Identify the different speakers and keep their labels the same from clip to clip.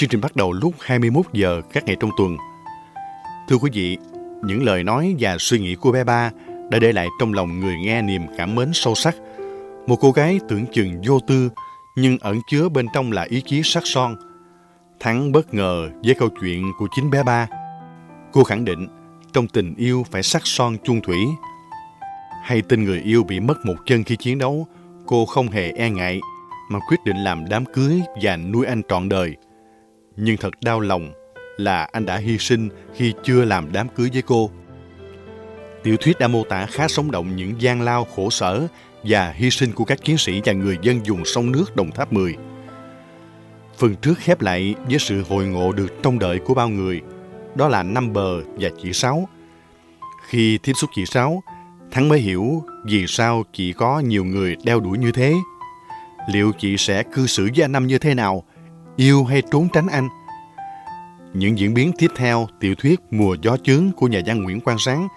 Speaker 1: Chương trình bắt đầu lúc 21 giờ các ngày trong tuần. Thưa quý vị, những lời nói và suy nghĩ của bé ba đã để lại trong lòng người nghe niềm cảm mến sâu sắc. Một cô gái tưởng chừng vô tư nhưng ẩn chứa bên trong là ý chí sắc son. Thắng bất ngờ với câu chuyện của chính bé ba. Cô khẳng định trong tình yêu phải sắc son chung thủy. Hay tin người yêu bị mất một chân khi chiến đấu, cô không hề e ngại mà quyết định làm đám cưới và nuôi anh trọn đời. Nhưng thật đau lòng là anh đã hy sinh khi chưa làm đám cưới với cô. Tiểu thuyết đã mô tả khá sống động những gian lao khổ sở và hy sinh của các chiến sĩ và người dân dùng sông nước Đồng Tháp 10. Phần trước khép lại với sự hồi ngộ được trông đợi của bao người, đó là năm bờ và chị Sáu. Khi tiếp xúc chị Sáu, Thắng mới hiểu vì sao chị có nhiều người đeo đuổi như thế. Liệu chị sẽ cư xử với anh Năm như thế nào? Yêu hay trốn tránh anh? Những diễn biến tiếp theo, tiểu thuyết Mùa gió chướng của nhà văn Nguyễn Quang Sáng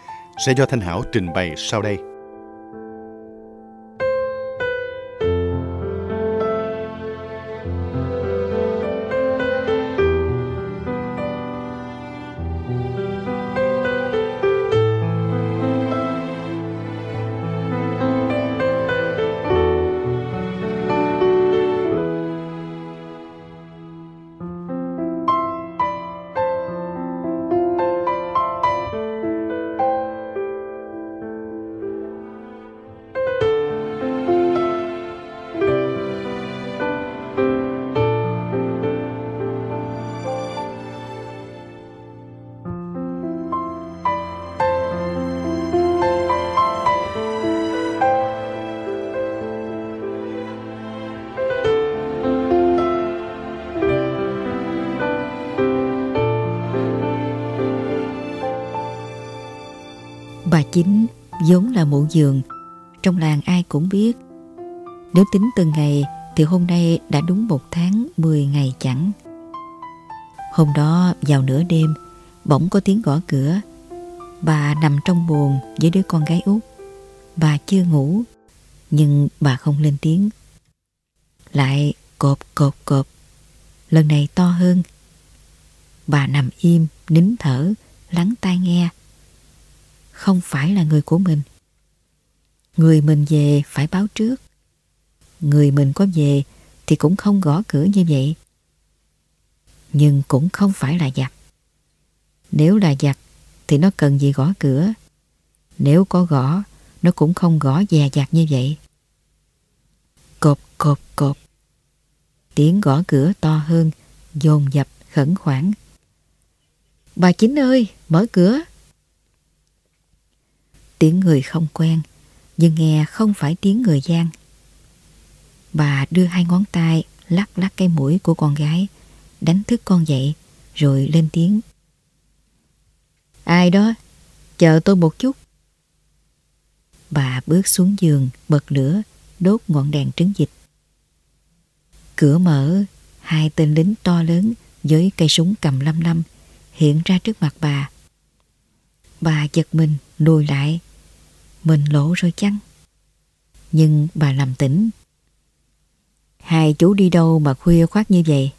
Speaker 1: sẽ do Thanh Hảo trình bày sau đây.
Speaker 2: Chính vốn là mụ giường, trong làng ai cũng biết. Nếu tính từng ngày thì hôm nay đã đúng một tháng 10 ngày chẳng. Hôm đó vào nửa đêm, bỗng có tiếng gõ cửa. Bà nằm trong buồn với đứa con gái út. Bà chưa ngủ, nhưng bà không lên tiếng. Lại cộp cộp cộp, lần này to hơn. Bà nằm im, nín thở, lắng tai nghe không phải là người của mình. Người mình về phải báo trước. Người mình có về thì cũng không gõ cửa như vậy. Nhưng cũng không phải là giặc. Nếu là giặc thì nó cần gì gõ cửa. Nếu có gõ, nó cũng không gõ dè dặt như vậy. Cộp cộp cộp. Tiếng gõ cửa to hơn, dồn dập khẩn khoản. Bà Chính ơi, mở cửa. Tiếng người không quen, nhưng nghe không phải tiếng người gian. Bà đưa hai ngón tay lắc lắc cái mũi của con gái, đánh thức con dậy, rồi lên tiếng. Ai đó? Chờ tôi một chút. Bà bước xuống giường, bật lửa, đốt ngọn đèn trứng dịch. Cửa mở, hai tên lính to lớn với cây súng cầm lăm lăm hiện ra trước mặt bà. Bà giật mình lùi lại mình lộ rồi chăng? Nhưng bà làm tỉnh. Hai chú đi đâu mà khuya khoát như vậy?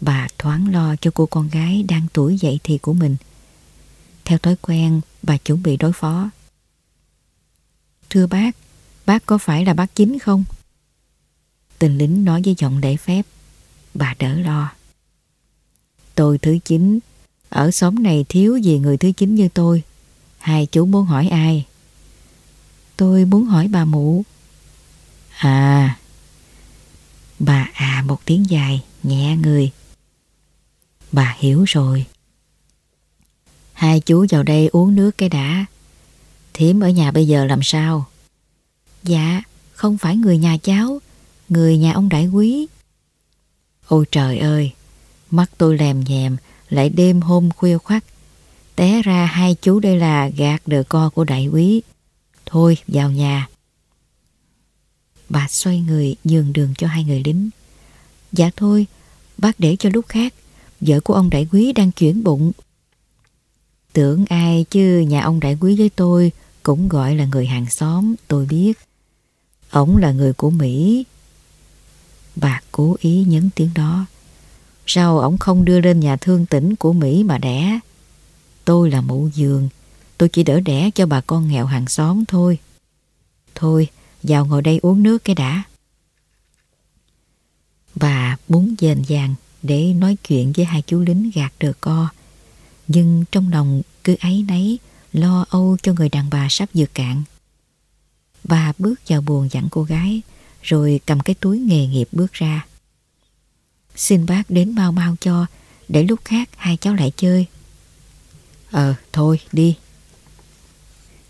Speaker 2: Bà thoáng lo cho cô con gái đang tuổi dậy thì của mình. Theo thói quen, bà chuẩn bị đối phó. Thưa bác, bác có phải là bác chính không? Tình lính nói với giọng để phép. Bà đỡ lo. Tôi thứ chín, ở xóm này thiếu gì người thứ chín như tôi. Hai chú muốn hỏi ai? Tôi muốn hỏi bà mụ. À. Bà à một tiếng dài, nhẹ người. Bà hiểu rồi. Hai chú vào đây uống nước cái đã. Thiếm ở nhà bây giờ làm sao? Dạ, không phải người nhà cháu, người nhà ông đại quý. Ôi trời ơi, mắt tôi lèm nhèm, lại đêm hôm khuya khoắt. Té ra hai chú đây là gạt đờ co của đại quý. Thôi, vào nhà. Bà xoay người nhường đường cho hai người lính. Dạ thôi, bác để cho lúc khác. Vợ của ông đại quý đang chuyển bụng. Tưởng ai chứ nhà ông đại quý với tôi cũng gọi là người hàng xóm, tôi biết. Ông là người của Mỹ. Bà cố ý nhấn tiếng đó. Sao ông không đưa lên nhà thương tỉnh của Mỹ mà đẻ? Tôi là mụ giường, tôi chỉ đỡ đẻ cho bà con nghèo hàng xóm thôi. Thôi, vào ngồi đây uống nước cái đã. Bà muốn dền dàng để nói chuyện với hai chú lính gạt đờ co. Nhưng trong lòng cứ ấy nấy lo âu cho người đàn bà sắp vượt cạn. Bà bước vào buồn dặn cô gái rồi cầm cái túi nghề nghiệp bước ra. Xin bác đến mau mau cho để lúc khác hai cháu lại chơi. Ờ, thôi đi.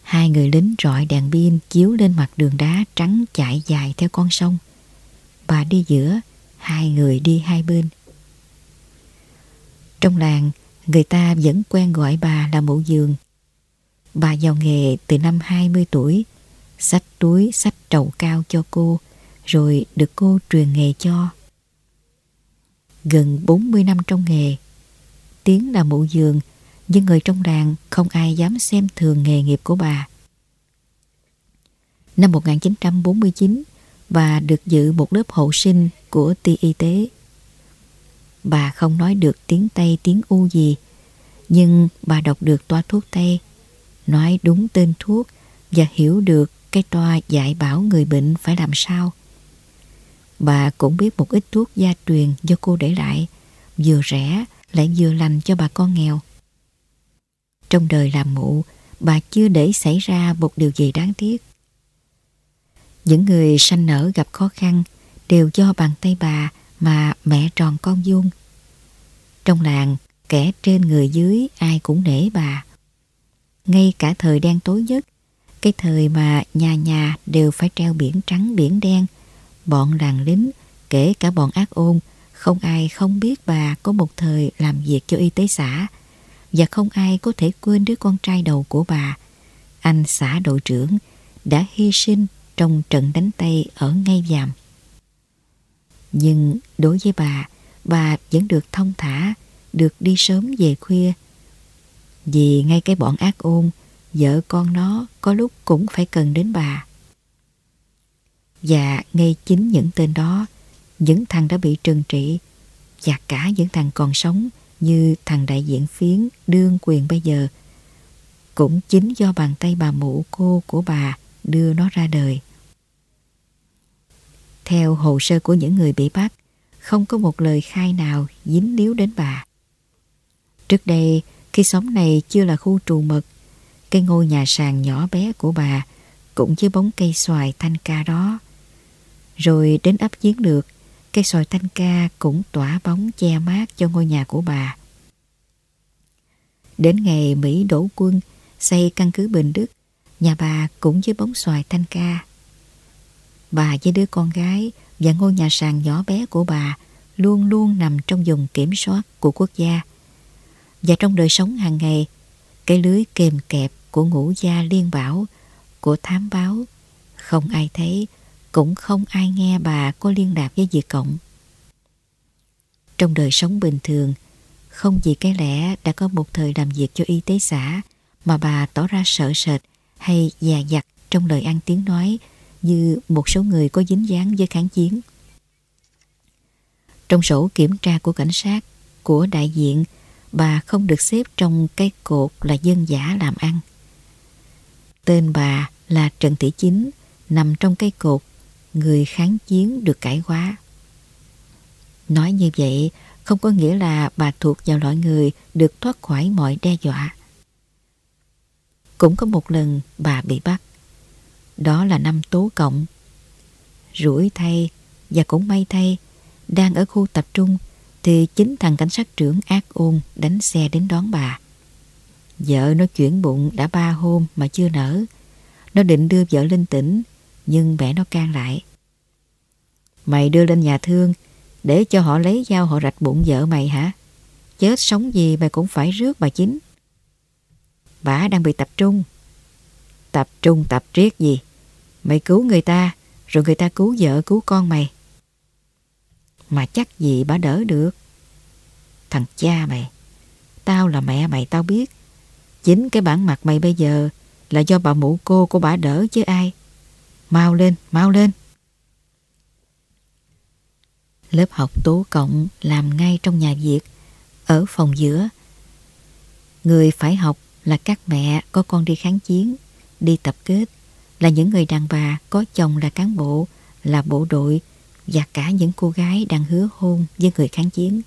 Speaker 2: Hai người lính rọi đèn pin chiếu lên mặt đường đá trắng chạy dài theo con sông. Bà đi giữa, hai người đi hai bên. Trong làng, người ta vẫn quen gọi bà là mụ giường. Bà vào nghề từ năm 20 tuổi, sách túi, sách trầu cao cho cô, rồi được cô truyền nghề cho. Gần 40 năm trong nghề, tiếng là mụ giường, nhưng người trong làng không ai dám xem thường nghề nghiệp của bà. Năm 1949, bà được dự một lớp hậu sinh của ti y tế. Bà không nói được tiếng Tây tiếng U gì, nhưng bà đọc được toa thuốc Tây, nói đúng tên thuốc và hiểu được cái toa dạy bảo người bệnh phải làm sao. Bà cũng biết một ít thuốc gia truyền do cô để lại, vừa rẻ lại vừa lành cho bà con nghèo. Trong đời làm mụ, bà chưa để xảy ra một điều gì đáng tiếc. Những người sanh nở gặp khó khăn đều do bàn tay bà mà mẹ tròn con vuông. Trong làng, kẻ trên người dưới ai cũng nể bà. Ngay cả thời đen tối nhất, cái thời mà nhà nhà đều phải treo biển trắng biển đen, bọn làng lính, kể cả bọn ác ôn, không ai không biết bà có một thời làm việc cho y tế xã và không ai có thể quên đứa con trai đầu của bà, anh xã đội trưởng, đã hy sinh trong trận đánh tay ở ngay giàm. Nhưng đối với bà, bà vẫn được thông thả, được đi sớm về khuya. Vì ngay cái bọn ác ôn, vợ con nó có lúc cũng phải cần đến bà. Và ngay chính những tên đó, những thằng đã bị trừng trị và cả những thằng còn sống như thằng đại diện phiến đương quyền bây giờ cũng chính do bàn tay bà mụ cô của bà đưa nó ra đời. Theo hồ sơ của những người bị bắt, không có một lời khai nào dính líu đến bà. Trước đây, khi xóm này chưa là khu trù mật, cái ngôi nhà sàn nhỏ bé của bà cũng dưới bóng cây xoài thanh ca đó. Rồi đến ấp chiến lược, cây sồi thanh ca cũng tỏa bóng che mát cho ngôi nhà của bà. Đến ngày Mỹ đổ quân xây căn cứ Bình Đức, nhà bà cũng với bóng xoài thanh ca. Bà với đứa con gái và ngôi nhà sàn nhỏ bé của bà luôn luôn nằm trong vùng kiểm soát của quốc gia. Và trong đời sống hàng ngày, cái lưới kềm kẹp của ngũ gia liên bảo, của thám báo, không ai thấy, cũng không ai nghe bà có liên lạc với Việt Cộng. Trong đời sống bình thường, không vì cái lẽ đã có một thời làm việc cho y tế xã mà bà tỏ ra sợ sệt hay già dặt trong lời ăn tiếng nói như một số người có dính dáng với kháng chiến. Trong sổ kiểm tra của cảnh sát, của đại diện, bà không được xếp trong cái cột là dân giả làm ăn. Tên bà là Trần Thị Chính, nằm trong cây cột, người kháng chiến được cải hóa. Nói như vậy không có nghĩa là bà thuộc vào loại người được thoát khỏi mọi đe dọa. Cũng có một lần bà bị bắt. Đó là năm tố cộng. Rủi thay và cũng may thay, đang ở khu tập trung thì chính thằng cảnh sát trưởng ác ôn đánh xe đến đón bà. Vợ nó chuyển bụng đã ba hôm mà chưa nở. Nó định đưa vợ lên tỉnh, nhưng mẹ nó can lại. Mày đưa lên nhà thương Để cho họ lấy dao họ rạch bụng vợ mày hả? Chết sống gì mày cũng phải rước bà chính. Bà đang bị tập trung. Tập trung tập triết gì? Mày cứu người ta, rồi người ta cứu vợ cứu con mày. Mà chắc gì bà đỡ được. Thằng cha mày, tao là mẹ mày tao biết. Chính cái bản mặt mày bây giờ là do bà mụ cô của bà đỡ chứ ai. Mau lên, mau lên. Lớp học tố cộng làm ngay trong nhà Việt, ở phòng giữa. Người phải học là các mẹ có con đi kháng chiến, đi tập kết, là những người đàn bà có chồng là cán bộ, là bộ đội và cả những cô gái đang hứa hôn với người kháng chiến.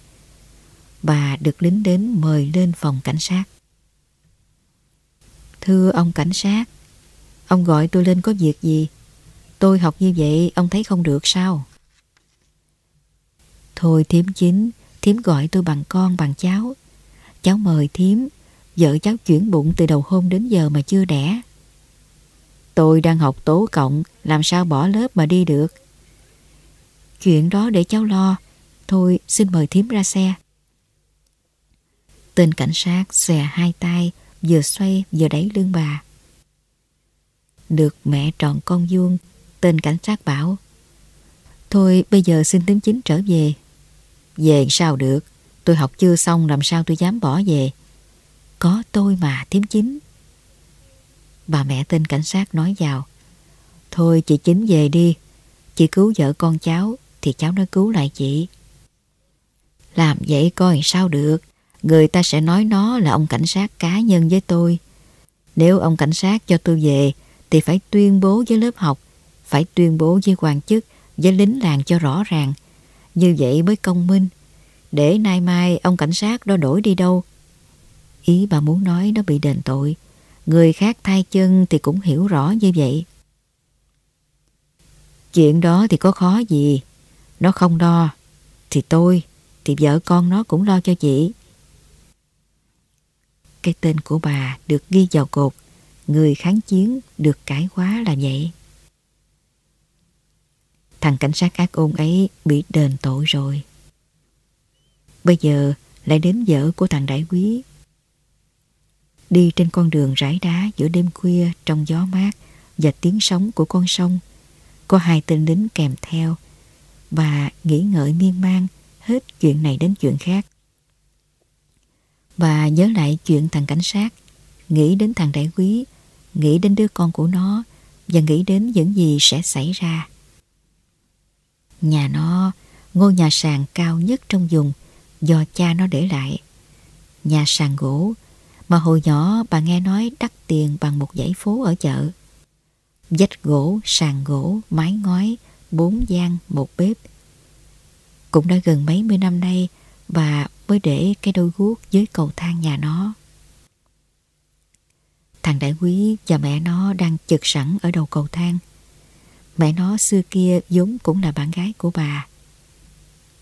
Speaker 2: Bà được lính đến mời lên phòng cảnh sát. Thưa ông cảnh sát, ông gọi tôi lên có việc gì? Tôi học như vậy ông thấy không được sao? Thôi thím chính, thím gọi tôi bằng con bằng cháu. Cháu mời thím, vợ cháu chuyển bụng từ đầu hôm đến giờ mà chưa đẻ. Tôi đang học tố cộng, làm sao bỏ lớp mà đi được. Chuyện đó để cháu lo. Thôi xin mời thím ra xe. Tên cảnh sát xòe hai tay, vừa xoay vừa đẩy lưng bà. Được mẹ tròn con vuông, tên cảnh sát bảo. Thôi bây giờ xin thím chính trở về. Về sao được, tôi học chưa xong làm sao tôi dám bỏ về. Có tôi mà thím chính. Bà mẹ tên cảnh sát nói vào. Thôi chị chính về đi. Chị cứu vợ con cháu Thì cháu nói cứu lại chị. Làm vậy coi sao được. Người ta sẽ nói nó là ông cảnh sát cá nhân với tôi. Nếu ông cảnh sát cho tôi về Thì phải tuyên bố với lớp học phải tuyên bố với quan chức Với lính làng cho rõ ràng Như vậy mới công minh Để nay mai ông cảnh sát đó đổi đi đâu Ý bà muốn nói nó bị đền tội Người khác thay chân thì cũng hiểu rõ như vậy. Chuyện đó thì có khó gì. Nó không đo Thì tôi, thì vợ con nó cũng lo cho chị. Cái tên của bà được ghi vào cột. Người kháng chiến được cải hóa là vậy. Thằng cảnh sát ác ôn ấy bị đền tội rồi. Bây giờ lại đến vợ của thằng đại quý Đi trên con đường rải đá giữa đêm khuya trong gió mát và tiếng sóng của con sông. Có hai tên lính kèm theo. Bà nghĩ ngợi miên man hết chuyện này đến chuyện khác. Bà nhớ lại chuyện thằng cảnh sát, nghĩ đến thằng đại quý, nghĩ đến đứa con của nó và nghĩ đến những gì sẽ xảy ra. Nhà nó, ngôi nhà sàn cao nhất trong vùng do cha nó để lại. Nhà sàn gỗ mà hồi nhỏ bà nghe nói đắt tiền bằng một dãy phố ở chợ. Dách gỗ, sàn gỗ, mái ngói, bốn gian, một bếp. Cũng đã gần mấy mươi năm nay bà mới để cái đôi guốc dưới cầu thang nhà nó. Thằng đại quý và mẹ nó đang chực sẵn ở đầu cầu thang. Mẹ nó xưa kia vốn cũng là bạn gái của bà.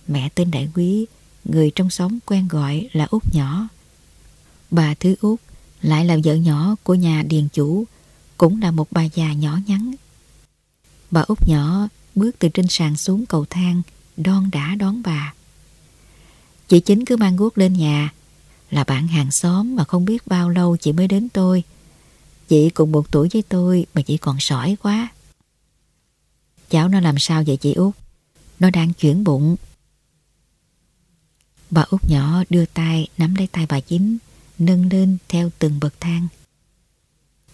Speaker 2: Mẹ tên đại quý, người trong xóm quen gọi là út nhỏ. Bà Thứ Út lại là vợ nhỏ của nhà điền chủ, cũng là một bà già nhỏ nhắn. Bà Út nhỏ bước từ trên sàn xuống cầu thang, đon đã đón bà. Chị chính cứ mang guốc lên nhà, là bạn hàng xóm mà không biết bao lâu chị mới đến tôi. Chị cùng một tuổi với tôi mà chị còn sỏi quá. Cháu nó làm sao vậy chị Út? Nó đang chuyển bụng. Bà Út nhỏ đưa tay nắm lấy tay bà chính nâng lên theo từng bậc thang.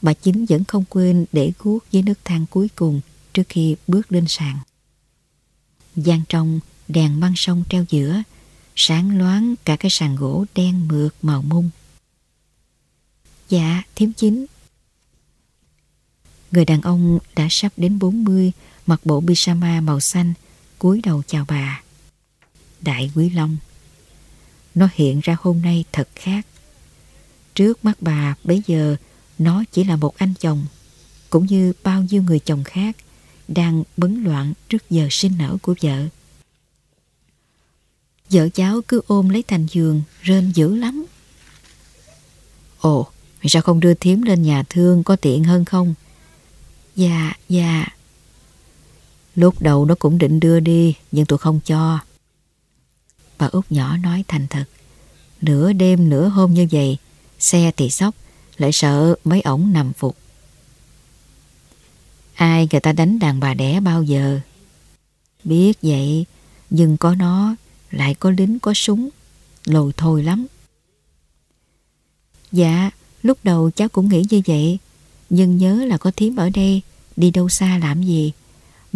Speaker 2: Bà chính vẫn không quên để guốc dưới nước thang cuối cùng trước khi bước lên sàn. gian trong đèn băng sông treo giữa, sáng loáng cả cái sàn gỗ đen mượt màu mung. Dạ, thiếm chính. Người đàn ông đã sắp đến 40, mặc bộ pyjama màu xanh, cúi đầu chào bà. Đại Quý Long. Nó hiện ra hôm nay thật khác. Trước mắt bà bấy giờ nó chỉ là một anh chồng cũng như bao nhiêu người chồng khác đang bấn loạn trước giờ sinh nở của vợ. Vợ cháu cứ ôm lấy thành giường rên dữ lắm. Ồ, sao không đưa thím lên nhà thương có tiện hơn không? Dạ, dạ. Lúc đầu nó cũng định đưa đi nhưng tôi không cho. Bà út nhỏ nói thành thật. Nửa đêm nửa hôm như vậy, xe thì sốc, lại sợ mấy ổng nằm phục. Ai người ta đánh đàn bà đẻ bao giờ? Biết vậy, nhưng có nó, lại có lính có súng, lồi thôi lắm. Dạ, lúc đầu cháu cũng nghĩ như vậy, nhưng nhớ là có thím ở đây, đi đâu xa làm gì.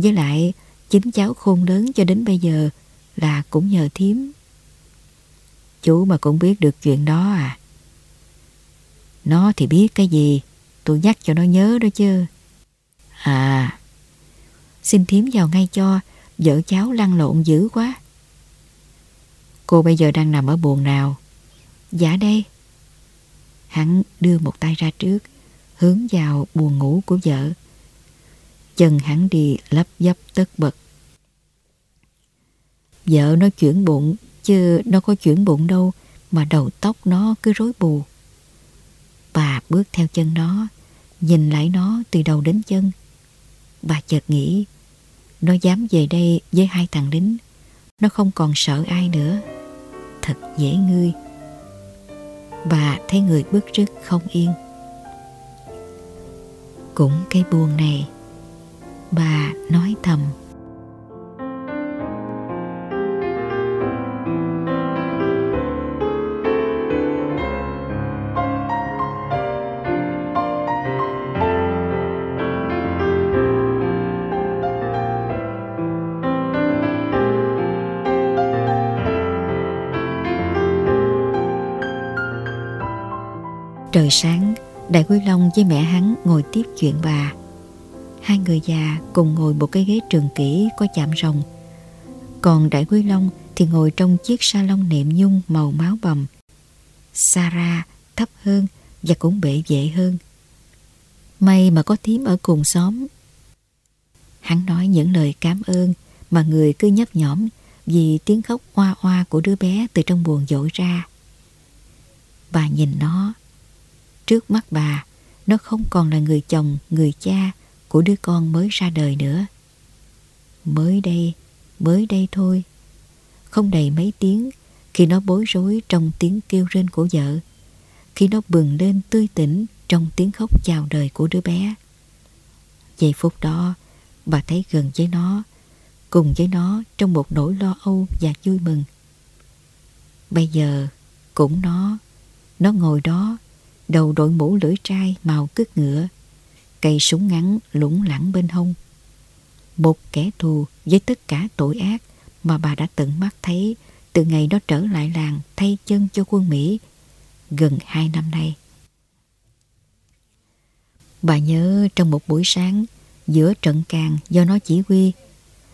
Speaker 2: Với lại, chính cháu khôn lớn cho đến bây giờ là cũng nhờ thím. Chú mà cũng biết được chuyện đó à? Nó thì biết cái gì, tôi nhắc cho nó nhớ đó chứ. À, xin thím vào ngay cho, vợ cháu lăn lộn dữ quá. Cô bây giờ đang nằm ở buồn nào? Dạ đây. Hắn đưa một tay ra trước, hướng vào buồn ngủ của vợ. Chân hắn đi lấp dấp tất bật. Vợ nó chuyển bụng, chứ nó có chuyển bụng đâu, mà đầu tóc nó cứ rối bù. Bà bước theo chân nó, nhìn lại nó từ đầu đến chân. Bà chợt nghĩ, nó dám về đây với hai thằng lính, nó không còn sợ ai nữa. Thật dễ ngươi. Bà thấy người bước rứt không yên. Cũng cái buồn này, bà nói thầm. Trời sáng, Đại Quy Long với mẹ hắn ngồi tiếp chuyện bà. Hai người già cùng ngồi một cái ghế trường kỷ có chạm rồng. Còn Đại quý Long thì ngồi trong chiếc salon nệm nhung màu máu bầm. Sarah thấp hơn và cũng bệ vệ hơn. May mà có thím ở cùng xóm. Hắn nói những lời cảm ơn mà người cứ nhấp nhõm vì tiếng khóc oa oa của đứa bé từ trong buồn dội ra. Bà nhìn nó Trước mắt bà, nó không còn là người chồng, người cha của đứa con mới ra đời nữa. Mới đây, mới đây thôi. Không đầy mấy tiếng khi nó bối rối trong tiếng kêu rên của vợ. Khi nó bừng lên tươi tỉnh trong tiếng khóc chào đời của đứa bé. Giây phút đó, bà thấy gần với nó, cùng với nó trong một nỗi lo âu và vui mừng. Bây giờ, cũng nó, nó ngồi đó đầu đội mũ lưỡi trai màu cứt ngựa, cây súng ngắn lủng lẳng bên hông. Một kẻ thù với tất cả tội ác mà bà đã tận mắt thấy từ ngày đó trở lại làng thay chân cho quân Mỹ gần hai năm nay. Bà nhớ trong một buổi sáng, giữa trận càng do nó chỉ huy,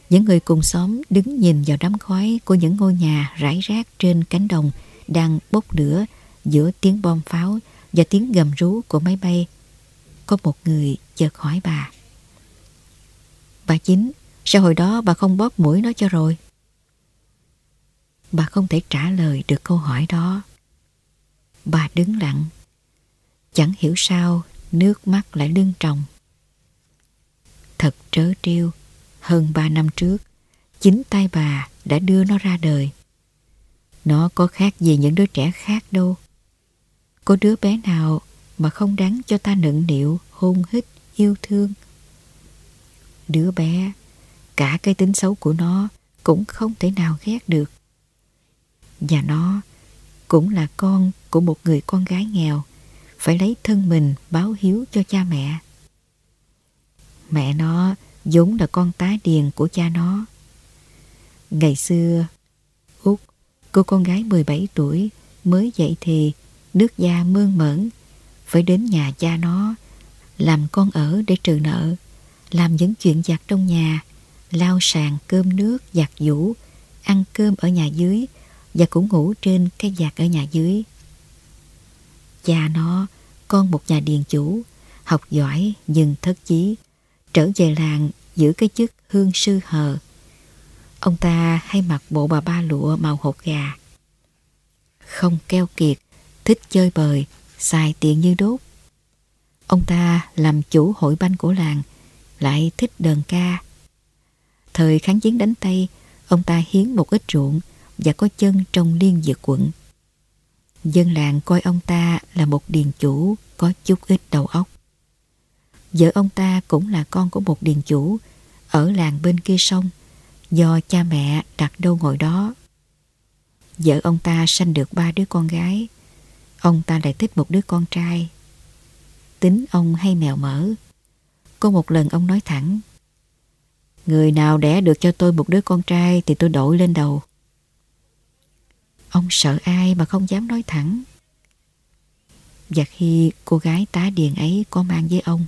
Speaker 2: những người cùng xóm đứng nhìn vào đám khói của những ngôi nhà rải rác trên cánh đồng đang bốc lửa giữa tiếng bom pháo và tiếng gầm rú của máy bay. Có một người chợt hỏi bà. Bà Chính, sao hồi đó bà không bóp mũi nó cho rồi? Bà không thể trả lời được câu hỏi đó. Bà đứng lặng. Chẳng hiểu sao nước mắt lại lưng tròng. Thật trớ trêu, hơn ba năm trước, chính tay bà đã đưa nó ra đời. Nó có khác gì những đứa trẻ khác đâu. Có đứa bé nào mà không đáng cho ta nựng nịu, hôn hít, yêu thương. Đứa bé, cả cái tính xấu của nó cũng không thể nào ghét được. Và nó cũng là con của một người con gái nghèo, phải lấy thân mình báo hiếu cho cha mẹ. Mẹ nó vốn là con tá điền của cha nó. Ngày xưa, Út, cô con gái 17 tuổi mới dậy thì nước da mơn mởn, phải đến nhà cha nó, làm con ở để trừ nợ, làm những chuyện giặt trong nhà, lau sàn cơm nước, giặt giũ, ăn cơm ở nhà dưới và cũng ngủ trên cái giặt ở nhà dưới. Cha nó, con một nhà điền chủ, học giỏi nhưng thất chí, trở về làng giữ cái chức hương sư hờ. Ông ta hay mặc bộ bà ba lụa màu hột gà. Không keo kiệt, thích chơi bời, xài tiền như đốt. Ông ta làm chủ hội banh của làng, lại thích đờn ca. Thời kháng chiến đánh Tây, ông ta hiến một ít ruộng và có chân trong liên dược quận. Dân làng coi ông ta là một điền chủ có chút ít đầu óc. Vợ ông ta cũng là con của một điền chủ ở làng bên kia sông do cha mẹ đặt đâu ngồi đó. Vợ ông ta sanh được ba đứa con gái. Ông ta lại thích một đứa con trai. Tính ông hay mèo mỡ. Có một lần ông nói thẳng Người nào đẻ được cho tôi một đứa con trai thì tôi đổi lên đầu. Ông sợ ai mà không dám nói thẳng. Và khi cô gái tá điền ấy có mang với ông,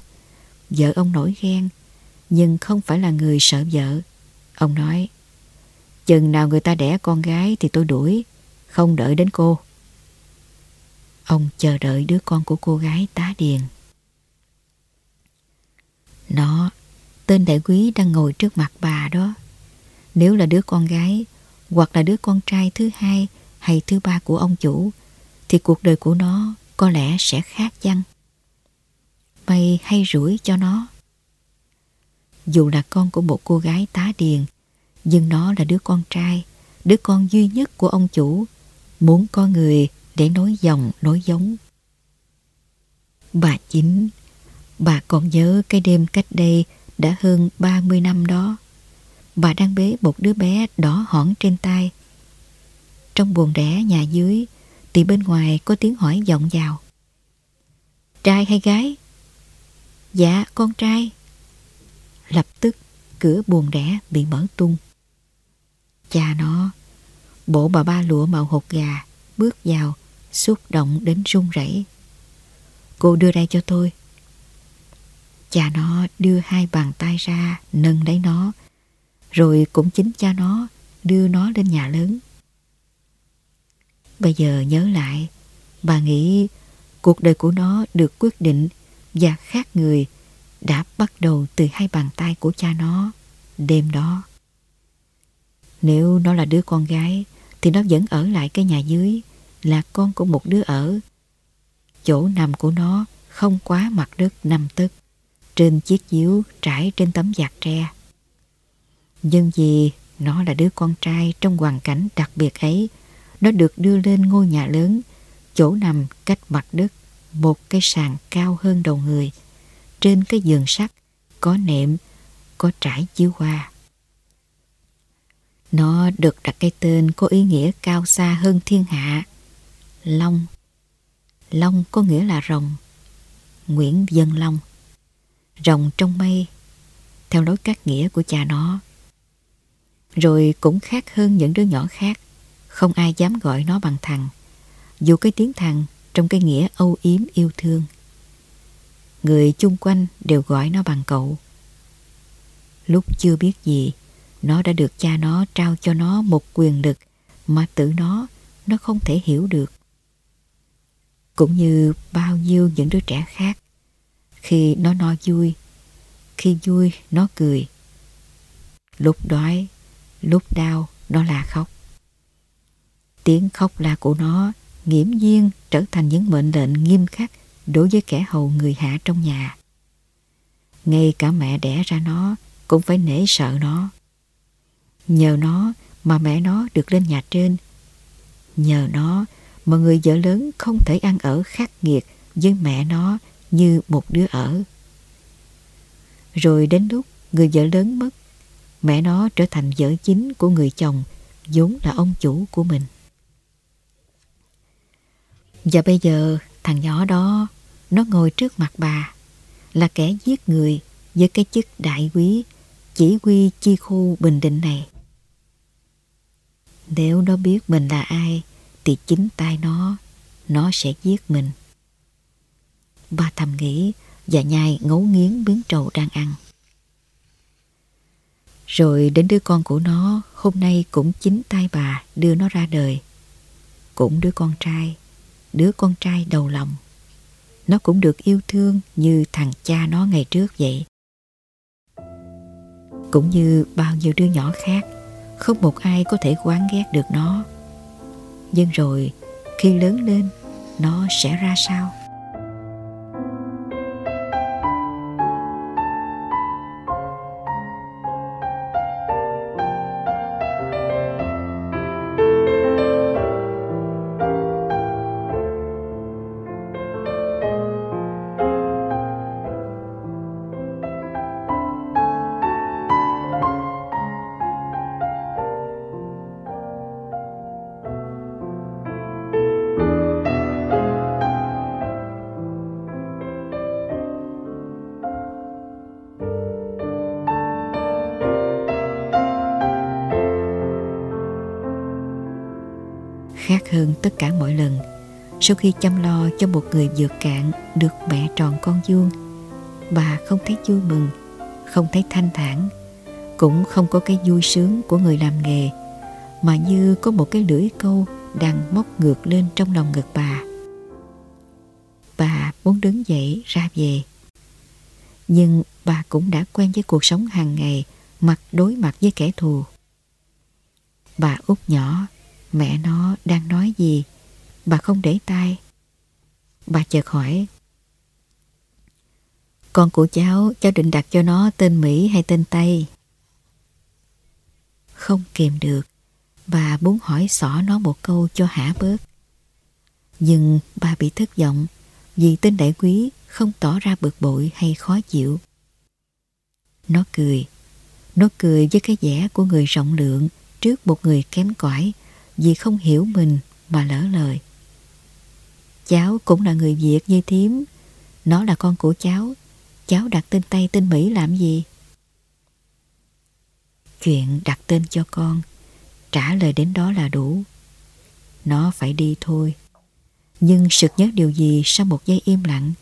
Speaker 2: vợ ông nổi ghen, nhưng không phải là người sợ vợ. Ông nói, chừng nào người ta đẻ con gái thì tôi đuổi, không đợi đến cô. Ông chờ đợi đứa con của cô gái tá điền. Nó, tên đại quý đang ngồi trước mặt bà đó. Nếu là đứa con gái, hoặc là đứa con trai thứ hai hay thứ ba của ông chủ, thì cuộc đời của nó có lẽ sẽ khác chăng? May hay rủi cho nó. Dù là con của một cô gái tá điền, nhưng nó là đứa con trai, đứa con duy nhất của ông chủ, muốn có người để nối dòng, nối giống. Bà chính, bà còn nhớ cái đêm cách đây đã hơn 30 năm đó. Bà đang bế một đứa bé đỏ hỏn trên tay. Trong buồng đẻ nhà dưới thì bên ngoài có tiếng hỏi vọng vào. Trai hay gái? Dạ con trai. Lập tức cửa buồng đẻ bị mở tung. Cha nó, bộ bà ba lụa màu hột gà, bước vào, xúc động đến run rẩy. Cô đưa đây cho tôi. Cha nó đưa hai bàn tay ra nâng lấy nó, rồi cũng chính cha nó đưa nó lên nhà lớn. Bây giờ nhớ lại, bà nghĩ cuộc đời của nó được quyết định và khác người đã bắt đầu từ hai bàn tay của cha nó đêm đó. Nếu nó là đứa con gái thì nó vẫn ở lại cái nhà dưới là con của một đứa ở. Chỗ nằm của nó không quá mặt đất năm tấc trên chiếc chiếu trải trên tấm giạc tre. Nhưng vì nó là đứa con trai trong hoàn cảnh đặc biệt ấy, nó được đưa lên ngôi nhà lớn, chỗ nằm cách mặt đất, một cái sàn cao hơn đầu người. Trên cái giường sắt có nệm, có trải chiếu hoa. Nó được đặt cái tên có ý nghĩa cao xa hơn thiên hạ. Long. Long có nghĩa là rồng. Nguyễn Dân Long rồng trong mây, theo lối các nghĩa của cha nó. Rồi cũng khác hơn những đứa nhỏ khác, không ai dám gọi nó bằng thằng, dù cái tiếng thằng trong cái nghĩa âu yếm yêu thương. Người chung quanh đều gọi nó bằng cậu. Lúc chưa biết gì, nó đã được cha nó trao cho nó một quyền lực mà tự nó, nó không thể hiểu được. Cũng như bao nhiêu những đứa trẻ khác, khi nó no vui, khi vui nó cười. Lúc đói, lúc đau nó là khóc. Tiếng khóc la của nó nghiễm nhiên trở thành những mệnh lệnh nghiêm khắc đối với kẻ hầu người hạ trong nhà. Ngay cả mẹ đẻ ra nó cũng phải nể sợ nó. Nhờ nó mà mẹ nó được lên nhà trên. Nhờ nó mà người vợ lớn không thể ăn ở khắc nghiệt với mẹ nó như một đứa ở. Rồi đến lúc người vợ lớn mất, mẹ nó trở thành vợ chính của người chồng, vốn là ông chủ của mình. Và bây giờ thằng nhỏ đó, nó ngồi trước mặt bà, là kẻ giết người với cái chức đại quý, chỉ huy chi khu Bình Định này. Nếu nó biết mình là ai, thì chính tay nó, nó sẽ giết mình. Ba thầm nghĩ và nhai ngấu nghiến miếng trầu đang ăn. Rồi đến đứa con của nó hôm nay cũng chính tay bà đưa nó ra đời. Cũng đứa con trai, đứa con trai đầu lòng. Nó cũng được yêu thương như thằng cha nó ngày trước vậy. Cũng như bao nhiêu đứa nhỏ khác, không một ai có thể quán ghét được nó. Nhưng rồi, khi lớn lên, nó sẽ ra sao? Sau khi chăm lo cho một người vượt cạn được mẹ tròn con vuông, bà không thấy vui mừng, không thấy thanh thản, cũng không có cái vui sướng của người làm nghề, mà như có một cái lưỡi câu đang móc ngược lên trong lòng ngực bà. Bà muốn đứng dậy ra về. Nhưng bà cũng đã quen với cuộc sống hàng ngày mặt đối mặt với kẻ thù. Bà út nhỏ, mẹ nó đang nói gì? Bà không để tay. Bà chợt hỏi. Con của cháu, cháu định đặt cho nó tên Mỹ hay tên Tây? Không kìm được, bà muốn hỏi xỏ nó một câu cho hả bớt. Nhưng bà bị thất vọng vì tên đại quý không tỏ ra bực bội hay khó chịu. Nó cười. Nó cười với cái vẻ của người rộng lượng trước một người kém cỏi vì không hiểu mình mà lỡ lời. Cháu cũng là người Việt như thím. Nó là con của cháu. Cháu đặt tên Tây, tên Mỹ làm gì? Chuyện đặt tên cho con, trả lời đến đó là đủ. Nó phải đi thôi. Nhưng sực nhớ điều gì sau một giây im lặng.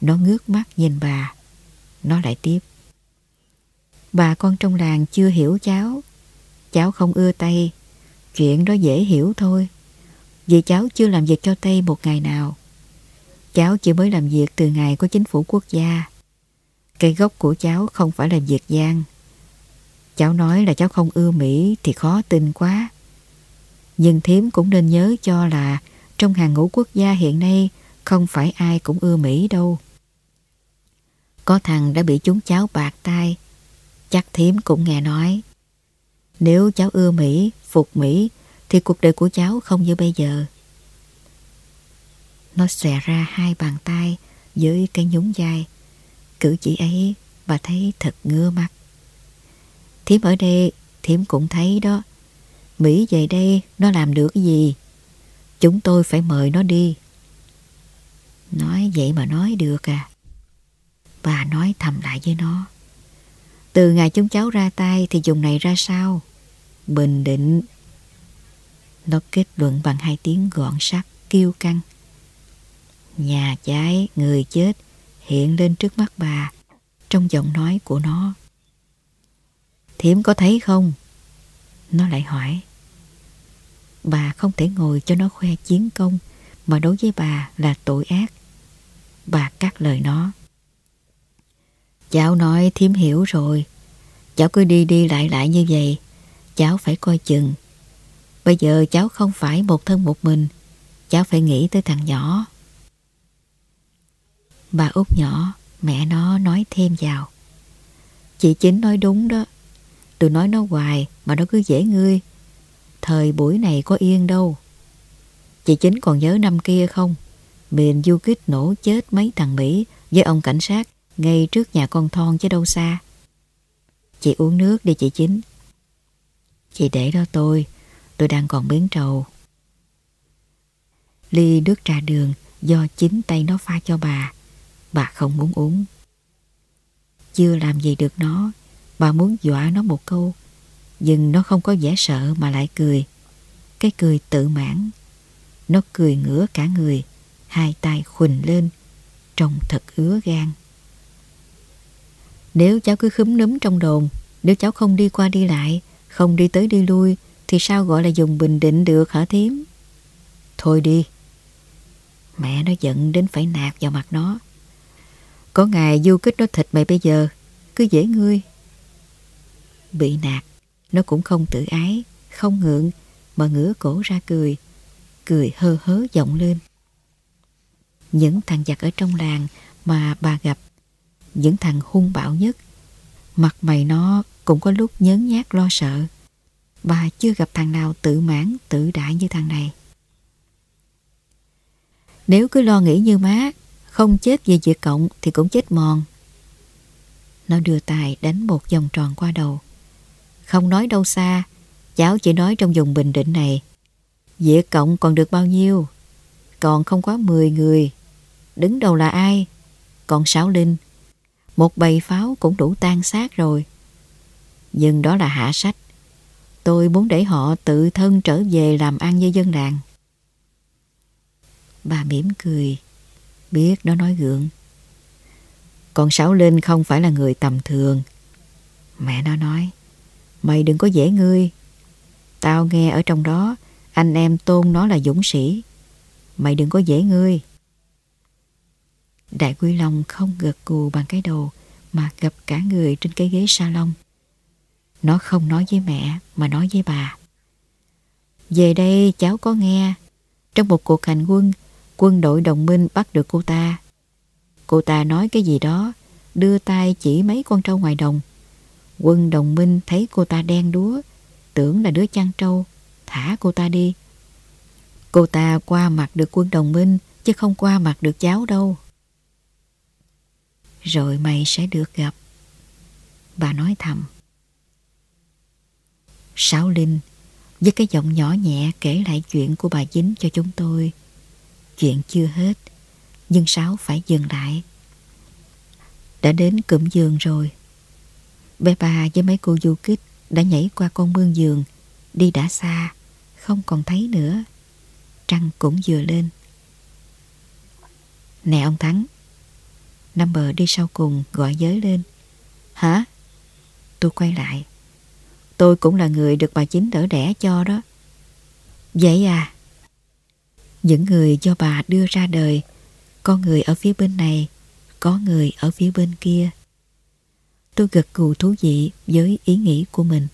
Speaker 2: Nó ngước mắt nhìn bà. Nó lại tiếp. Bà con trong làng chưa hiểu cháu. Cháu không ưa tay Chuyện đó dễ hiểu thôi. Vì cháu chưa làm việc cho Tây một ngày nào. Cháu chỉ mới làm việc từ ngày có chính phủ quốc gia. Cây gốc của cháu không phải là Việt Giang. Cháu nói là cháu không ưa Mỹ thì khó tin quá. Nhưng thím cũng nên nhớ cho là trong hàng ngũ quốc gia hiện nay không phải ai cũng ưa Mỹ đâu. Có thằng đã bị chúng cháu bạc tay. Chắc thím cũng nghe nói. Nếu cháu ưa Mỹ, phục Mỹ thì cuộc đời của cháu không như bây giờ. Nó xòe ra hai bàn tay với cái nhún dài, Cử chỉ ấy bà thấy thật ngưa mắt. Thiếm ở đây, Thiếm cũng thấy đó. Mỹ về đây nó làm được cái gì? Chúng tôi phải mời nó đi. Nói vậy mà nói được à? Bà nói thầm lại với nó. Từ ngày chúng cháu ra tay thì dùng này ra sao? Bình định. Nó kết luận bằng hai tiếng gọn sắc, kêu căng. Nhà cháy, người chết hiện lên trước mắt bà trong giọng nói của nó. Thiểm có thấy không? Nó lại hỏi. Bà không thể ngồi cho nó khoe chiến công mà đối với bà là tội ác. Bà cắt lời nó. Cháu nói thiếm hiểu rồi. Cháu cứ đi đi lại lại như vậy. Cháu phải coi chừng. Bây giờ cháu không phải một thân một mình. Cháu phải nghĩ tới thằng nhỏ. Bà út nhỏ, mẹ nó nói thêm vào. Chị Chính nói đúng đó. Tôi nói nó hoài mà nó cứ dễ ngươi. Thời buổi này có yên đâu. Chị Chính còn nhớ năm kia không? Miền du kích nổ chết mấy thằng Mỹ với ông cảnh sát ngay trước nhà con thon chứ đâu xa. Chị uống nước đi chị Chính. Chị để đó tôi, tôi đang còn biến trầu. Ly nước trà đường do chính tay nó pha cho bà. Bà không muốn uống. Chưa làm gì được nó, bà muốn dọa nó một câu. Nhưng nó không có vẻ sợ mà lại cười. Cái cười tự mãn. Nó cười ngửa cả người, hai tay khuỳnh lên, trông thật ứa gan. Nếu cháu cứ khúm núm trong đồn, nếu cháu không đi qua đi lại, không đi tới đi lui, thì sao gọi là dùng bình định được hả thím? Thôi đi. Mẹ nó giận đến phải nạt vào mặt nó. Có ngày du kích nó thịt mày bây giờ, cứ dễ ngươi. Bị nạt, nó cũng không tự ái, không ngượng, mà ngửa cổ ra cười, cười hơ hớ giọng lên. Những thằng giặc ở trong làng mà bà gặp, những thằng hung bạo nhất, mặt mày nó cũng có lúc nhớn nhát lo sợ. Bà chưa gặp thằng nào tự mãn, tự đại như thằng này. Nếu cứ lo nghĩ như má, không chết vì việc cộng thì cũng chết mòn. Nó đưa tài đánh một vòng tròn qua đầu. Không nói đâu xa, cháu chỉ nói trong vùng bình định này. Việc cộng còn được bao nhiêu? Còn không quá 10 người. Đứng đầu là ai? Còn Sáu Linh. Một bầy pháo cũng đủ tan xác rồi. Nhưng đó là hạ sách. Tôi muốn để họ tự thân trở về làm ăn với dân làng. Bà mỉm cười, biết nó nói gượng. Còn Sáu Linh không phải là người tầm thường. Mẹ nó nói, mày đừng có dễ ngươi. Tao nghe ở trong đó, anh em tôn nó là dũng sĩ. Mày đừng có dễ ngươi. Đại Quy Long không gật gù bằng cái đầu mà gặp cả người trên cái ghế salon. Nó không nói với mẹ mà nói với bà. Về đây cháu có nghe, trong một cuộc hành quân, quân đội đồng minh bắt được cô ta. Cô ta nói cái gì đó, đưa tay chỉ mấy con trâu ngoài đồng. Quân đồng minh thấy cô ta đen đúa, tưởng là đứa chăn trâu, thả cô ta đi. Cô ta qua mặt được quân đồng minh, chứ không qua mặt được cháu đâu. Rồi mày sẽ được gặp. Bà nói thầm. Sáu Linh với cái giọng nhỏ nhẹ kể lại chuyện của bà chính cho chúng tôi. Chuyện chưa hết, nhưng Sáu phải dừng lại. Đã đến cụm giường rồi. Bé bà với mấy cô du kích đã nhảy qua con mương giường, đi đã xa, không còn thấy nữa. Trăng cũng vừa lên. Nè ông Thắng, Number đi sau cùng gọi giới lên. Hả? Tôi quay lại. Tôi cũng là người được bà chính đỡ đẻ cho đó. Vậy à? Những người do bà đưa ra đời, có người ở phía bên này, có người ở phía bên kia. Tôi gật gù thú vị với ý nghĩ của mình.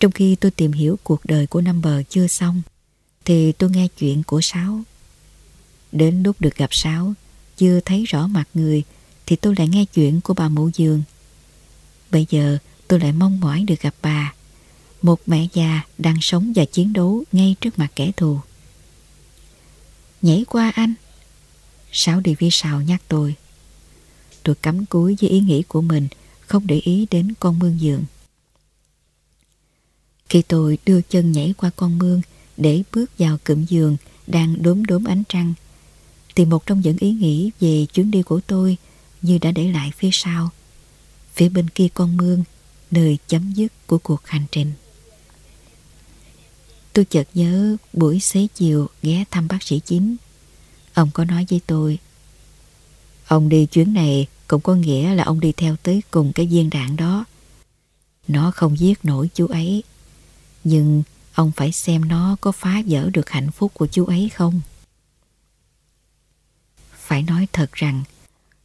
Speaker 2: Trong khi tôi tìm hiểu cuộc đời của Number chưa xong, thì tôi nghe chuyện của Sáu. Đến lúc được gặp Sáu, chưa thấy rõ mặt người, thì tôi lại nghe chuyện của bà mụ giường. Bây giờ tôi lại mong mỏi được gặp bà. Một mẹ già đang sống và chiến đấu ngay trước mặt kẻ thù. Nhảy qua anh. Sáu đi phía sau nhắc tôi. Tôi cắm cúi với ý nghĩ của mình, không để ý đến con mương giường. Khi tôi đưa chân nhảy qua con mương để bước vào cụm giường đang đốm đốm ánh trăng, thì một trong những ý nghĩ về chuyến đi của tôi như đã để lại phía sau. Phía bên kia con mương nơi chấm dứt của cuộc hành trình. Tôi chợt nhớ buổi xế chiều ghé thăm bác sĩ chính. Ông có nói với tôi, ông đi chuyến này cũng có nghĩa là ông đi theo tới cùng cái viên đạn đó. Nó không giết nổi chú ấy, nhưng ông phải xem nó có phá vỡ được hạnh phúc của chú ấy không. Phải nói thật rằng,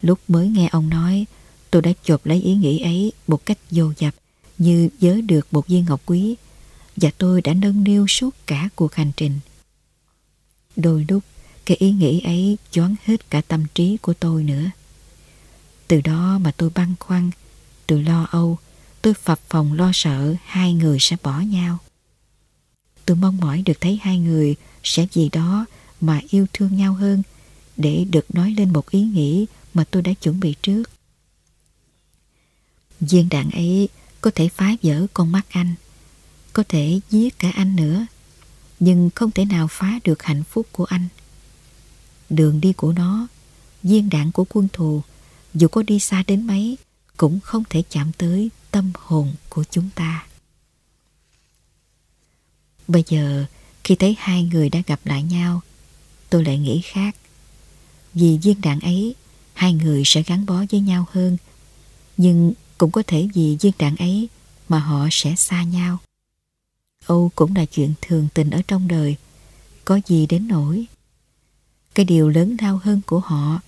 Speaker 2: lúc mới nghe ông nói, tôi đã chộp lấy ý nghĩ ấy một cách vô dập như giới được một viên ngọc quý và tôi đã nâng niu suốt cả cuộc hành trình. Đôi lúc, cái ý nghĩ ấy choáng hết cả tâm trí của tôi nữa. Từ đó mà tôi băn khoăn, tôi lo âu, tôi phập phòng lo sợ hai người sẽ bỏ nhau. Tôi mong mỏi được thấy hai người sẽ vì đó mà yêu thương nhau hơn để được nói lên một ý nghĩ mà tôi đã chuẩn bị trước. Viên đạn ấy có thể phá vỡ con mắt anh, có thể giết cả anh nữa, nhưng không thể nào phá được hạnh phúc của anh. Đường đi của nó, viên đạn của quân thù, dù có đi xa đến mấy, cũng không thể chạm tới tâm hồn của chúng ta. Bây giờ, khi thấy hai người đã gặp lại nhau, tôi lại nghĩ khác. Vì viên đạn ấy, hai người sẽ gắn bó với nhau hơn, nhưng cũng có thể vì viên đạn ấy mà họ sẽ xa nhau. Âu cũng là chuyện thường tình ở trong đời, có gì đến nổi. Cái điều lớn lao hơn của họ,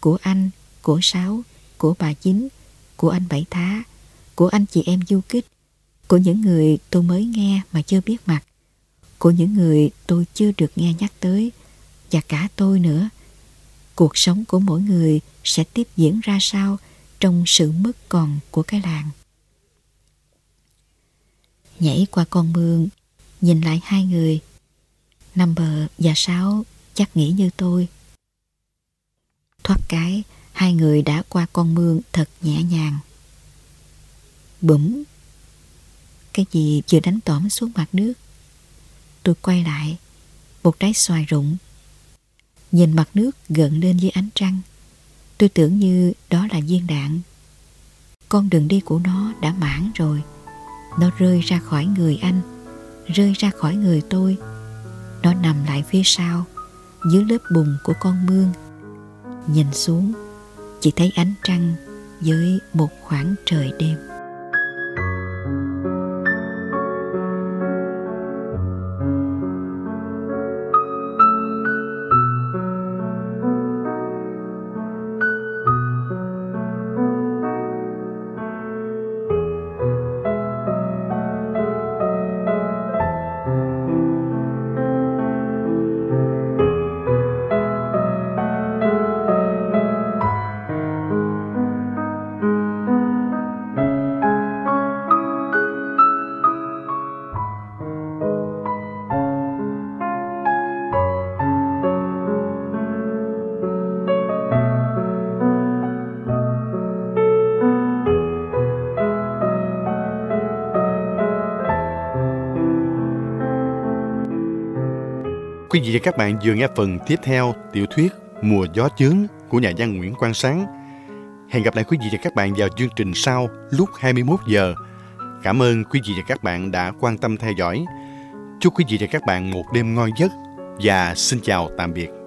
Speaker 2: của anh, của Sáu, của bà Chính, của anh Bảy Thá, của anh chị em du kích, của những người tôi mới nghe mà chưa biết mặt, của những người tôi chưa được nghe nhắc tới, và cả tôi nữa. Cuộc sống của mỗi người sẽ tiếp diễn ra sao trong sự mất còn của cái làng. Nhảy qua con mương, nhìn lại hai người. năm bờ và Sáu chắc nghĩ như tôi. Thoát cái, hai người đã qua con mương thật nhẹ nhàng. Bụm! Cái gì vừa đánh tỏm xuống mặt nước. Tôi quay lại, một trái xoài rụng. Nhìn mặt nước gần lên dưới ánh trăng. Tôi tưởng như đó là viên đạn. Con đường đi của nó đã mãn rồi. Nó rơi ra khỏi người anh, rơi ra khỏi người tôi. Nó nằm lại phía sau, dưới lớp bùn của con mương. Nhìn xuống, chỉ thấy ánh trăng với một khoảng trời đêm.
Speaker 1: Quý vị và các bạn vừa nghe phần tiếp theo tiểu thuyết Mùa gió chướng của nhà văn Nguyễn Quang Sáng. Hẹn gặp lại quý vị và các bạn vào chương trình sau lúc 21 giờ. Cảm ơn quý vị và các bạn đã quan tâm theo dõi. Chúc quý vị và các bạn một đêm ngon giấc và xin chào tạm biệt.